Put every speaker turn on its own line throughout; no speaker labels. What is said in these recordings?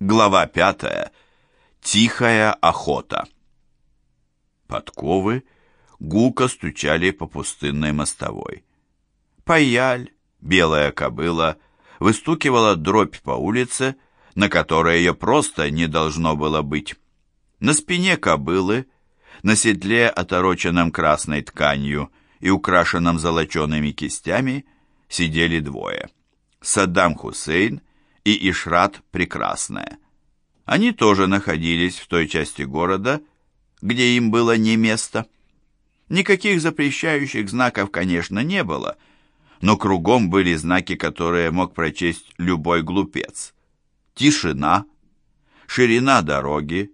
Глава пятая. Тихая охота. Подковы гулко стучали по пустынной мостовой. Паяль, белая кобыла, выстукивала дробь по улице, на которой ее просто не должно было быть. На спине кобылы, на седле, отороченном красной тканью и украшенном золочеными кистями, сидели двое. Саддам Хусейн и Ишрат Прекрасная. Они тоже находились в той части города, где им было не место. Никаких запрещающих знаков, конечно, не было, но кругом были знаки, которые мог прочесть любой глупец. Тишина, ширина дороги,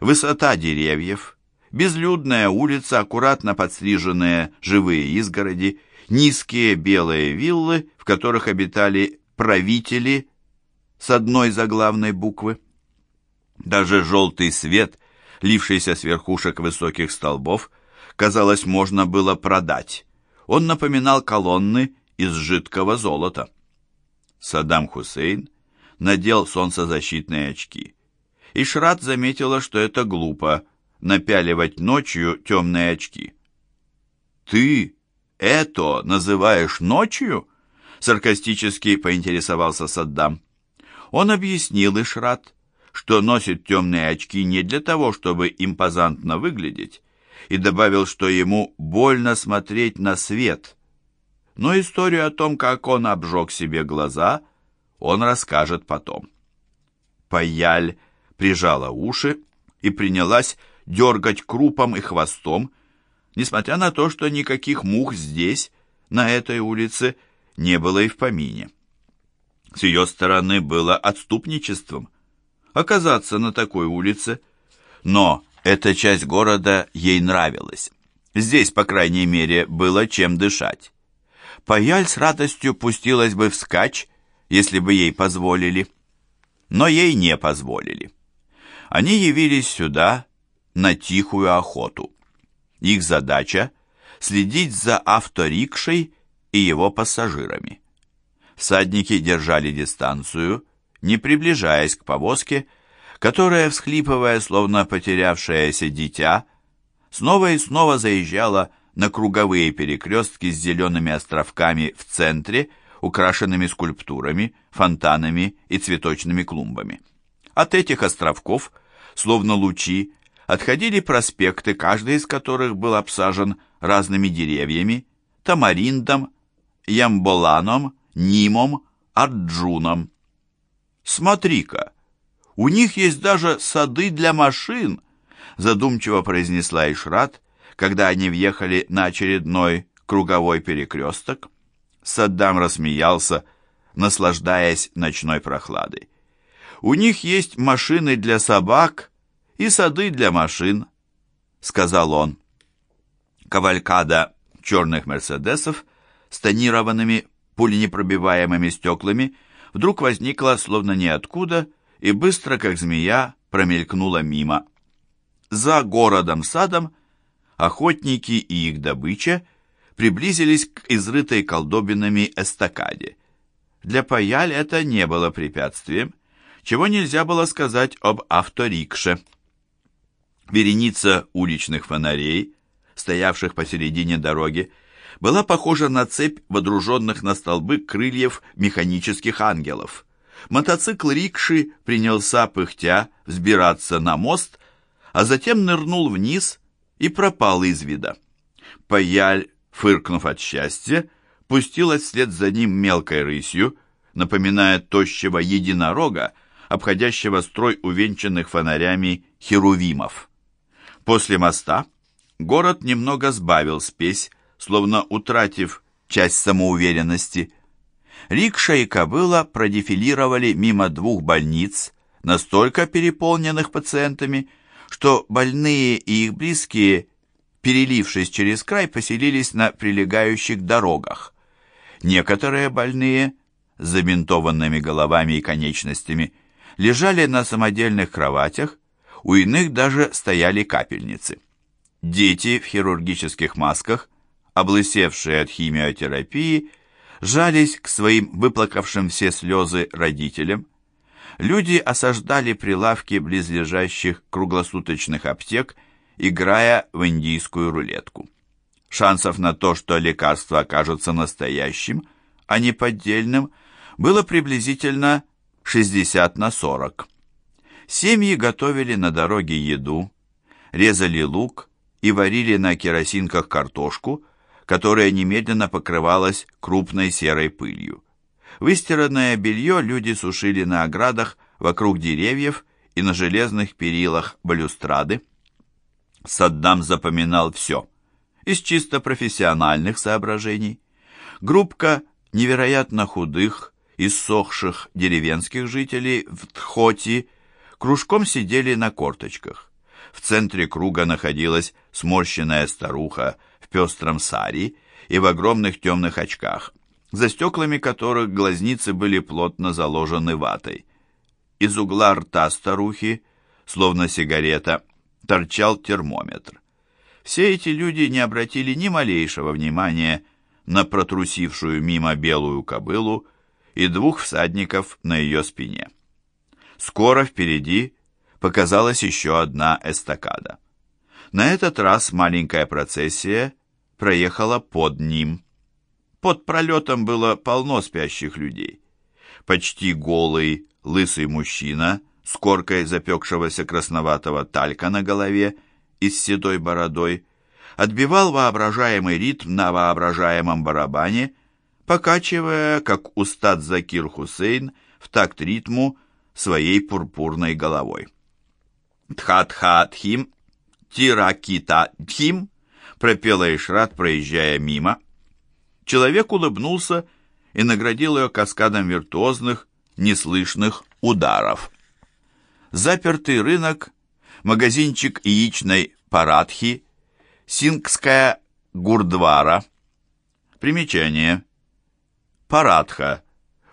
высота деревьев, безлюдная улица, аккуратно подстриженные живые изгороди, низкие белые виллы, в которых обитали правители с одной заглавной буквы. Даже желтый свет, лившийся с верхушек высоких столбов, казалось, можно было продать. Он напоминал колонны из жидкого золота. Саддам Хусейн надел солнцезащитные очки. И Шрат заметила, что это глупо — напяливать ночью темные очки. «Ты это называешь ночью?» — саркастически поинтересовался Саддам. Он объяснил Ишрат, что носит темные очки не для того, чтобы импозантно выглядеть, и добавил, что ему больно смотреть на свет. Но историю о том, как он обжег себе глаза, он расскажет потом. Паяль прижала уши и принялась дергать крупом и хвостом, несмотря на то, что никаких мух здесь, на этой улице, не было и в помине. С ее стороны было отступничеством оказаться на такой улице, но эта часть города ей нравилась. Здесь, по крайней мере, было чем дышать. Паяль с радостью пустилась бы вскачь, если бы ей позволили. Но ей не позволили. Они явились сюда на тихую охоту. Их задача – следить за авторикшей и его пассажирами. Всадники держали дистанцию, не приближаясь к повозке, которая, всхлипывая, словно потерявшееся дитя, снова и снова заезжала на круговые перекрестки с зелеными островками в центре, украшенными скульптурами, фонтанами и цветочными клумбами. От этих островков, словно лучи, отходили проспекты, каждый из которых был обсажен разными деревьями, тамариндом, ямболаном, Нимом, Арджуном. «Смотри-ка, у них есть даже сады для машин», задумчиво произнесла Ишрат, когда они въехали на очередной круговой перекресток. Саддам рассмеялся, наслаждаясь ночной прохладой. «У них есть машины для собак и сады для машин», — сказал он. Кавалькада черных «Мерседесов» с тонированными пуленепробиваемыми стеклами, вдруг возникла словно ниоткуда и быстро, как змея, промелькнула мимо. За городом-садом охотники и их добыча приблизились к изрытой колдобинами эстакаде. Для Паяль это не было препятствием, чего нельзя было сказать об авторикше. Вереница уличных фонарей, стоявших посередине дороги, была похожа на цепь водруженных на столбы крыльев механических ангелов. Мотоцикл рикши принялся пыхтя взбираться на мост, а затем нырнул вниз и пропал из вида. Паяль, фыркнув от счастья, пустилась вслед за ним мелкой рысью, напоминая тощего единорога, обходящего строй увенчанных фонарями херувимов. После моста город немного сбавил спесь, словно утратив часть самоуверенности. Рикша и кобыла продефилировали мимо двух больниц, настолько переполненных пациентами, что больные и их близкие, перелившись через край, поселились на прилегающих дорогах. Некоторые больные, с забинтованными головами и конечностями, лежали на самодельных кроватях, у иных даже стояли капельницы. Дети в хирургических масках облысевшие от химиотерапии, жались к своим выплакавшим все слезы родителям. люди осаждали прилавки близлежащих круглосуточных аптек, играя в индийскую рулетку. Шансов на то, что лекарство окажется настоящим, а не поддельным, было приблизительно 60 на 40. Семьи готовили на дороге еду, резали лук и варили на керосинках картошку, которая немедленно покрывалась крупной серой пылью. Выстиранное белье люди сушили на оградах вокруг деревьев и на железных перилах балюстрады. Саддам запоминал все, из чисто профессиональных соображений. Группка невероятно худых, иссохших деревенских жителей в Тхоти кружком сидели на корточках. В центре круга находилась сморщенная старуха пестром саре и в огромных темных очках, за стеклами которых глазницы были плотно заложены ватой. Из угла рта старухи, словно сигарета, торчал термометр. Все эти люди не обратили ни малейшего внимания на протрусившую мимо белую кобылу и двух всадников на ее спине. Скоро впереди показалась еще одна эстакада. На этот раз маленькая процессия проехала под ним. Под пролетом было полно спящих людей. Почти голый, лысый мужчина с коркой запекшегося красноватого талька на голове и с седой бородой отбивал воображаемый ритм на воображаемом барабане, покачивая, как устат Закир Хусейн, в такт ритму своей пурпурной головой. «Тха-тха-тхим, тиракита-тхим», пропела Ишрат, проезжая мимо. Человек улыбнулся и наградил ее каскадом виртуозных, неслышных ударов. Запертый рынок, магазинчик яичной парадхи, сингская гурдвара. Примечание. Парадха.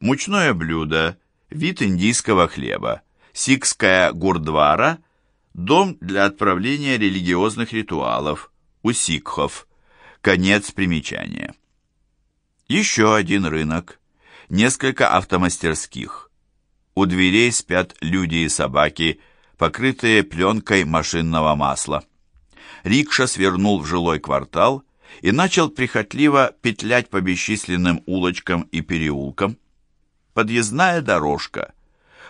Мучное блюдо, вид индийского хлеба. Сикская гурдвара – Дом для отправления религиозных ритуалов у сикхов. Конец примечания. Еще один рынок. Несколько автомастерских. У дверей спят люди и собаки, покрытые пленкой машинного масла. Рикша свернул в жилой квартал и начал прихотливо петлять по бесчисленным улочкам и переулкам. Подъездная дорожка.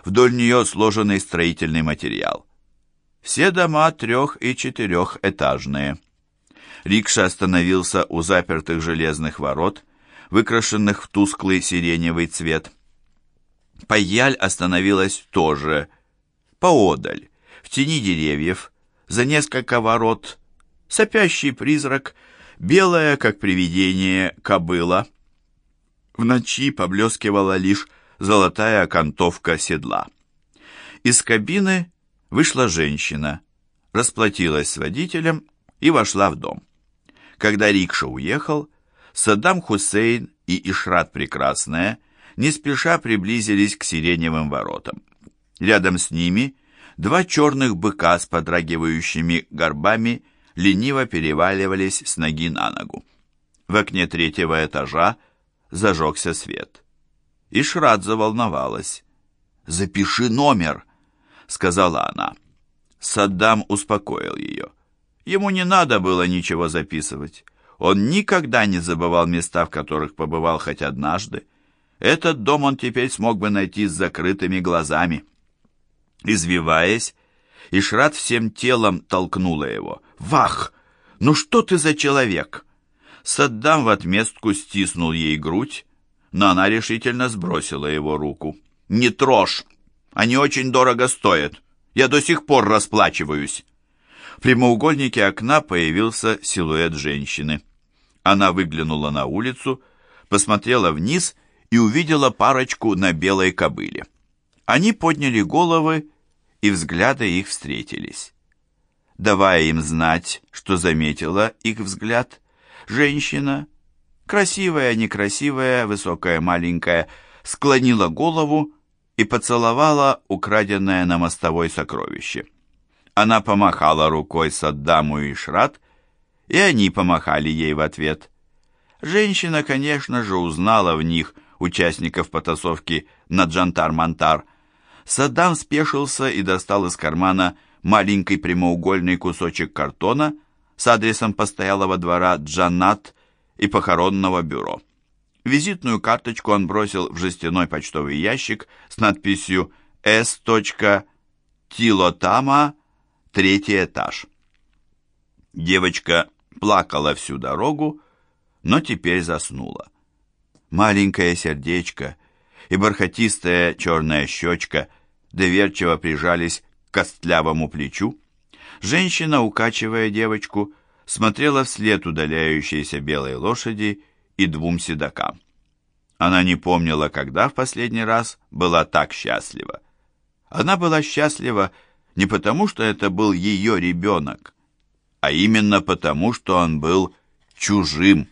Вдоль нее сложенный строительный материал. Все дома трех- и четырехэтажные. Рикша остановился у запертых железных ворот, выкрашенных в тусклый сиреневый цвет. Паяль остановилась тоже, поодаль, в тени деревьев, за несколько ворот, сопящий призрак, белая, как привидение, кобыла. В ночи поблескивала лишь золотая окантовка седла. Из кабины вышла женщина, расплатилась с водителем и вошла в дом. Когда рикша уехал, Саддам Хусейн и Ишрат Прекрасная не спеша приблизились к сиреневым воротам. Рядом с ними два черных быка с подрагивающими горбами лениво переваливались с ноги на ногу. В окне третьего этажа зажегся свет. Ишрат заволновалась. «Запиши номер!» сказала она. Саддам успокоил ее. Ему не надо было ничего записывать. Он никогда не забывал места, в которых побывал хоть однажды. Этот дом он теперь смог бы найти с закрытыми глазами. Извиваясь, Ишрат всем телом толкнула его. «Вах! Ну что ты за человек?» Саддам в отместку стиснул ей грудь, но она решительно сбросила его руку. «Не трожь! Они очень дорого стоят. Я до сих пор расплачиваюсь». В прямоугольнике окна появился силуэт женщины. Она выглянула на улицу, посмотрела вниз и увидела парочку на белой кобыле. Они подняли головы, и взгляды их встретились. Давая им знать, что заметила их взгляд, женщина, красивая, некрасивая, высокая, маленькая, склонила голову и поцеловала украденное на мостовой сокровище. Она помахала рукой Саддаму и Шрат, и они помахали ей в ответ. Женщина, конечно же, узнала в них участников потасовки на Джантар-Мантар. Саддам спешился и достал из кармана маленький прямоугольный кусочек картона с адресом постоялого двора Джанат и похоронного бюро. Визитную карточку он бросил в жестяной почтовый ящик с надписью «С. Третий этаж». Девочка плакала всю дорогу, но теперь заснула. Маленькое сердечко и бархатистая черная щечка доверчиво прижались к костлявому плечу. Женщина, укачивая девочку, смотрела вслед удаляющейся белой лошади и двум седокам. Она не помнила, когда в последний раз была так счастлива. Она была счастлива не потому, что это был ее ребенок, а именно потому, что он был чужим.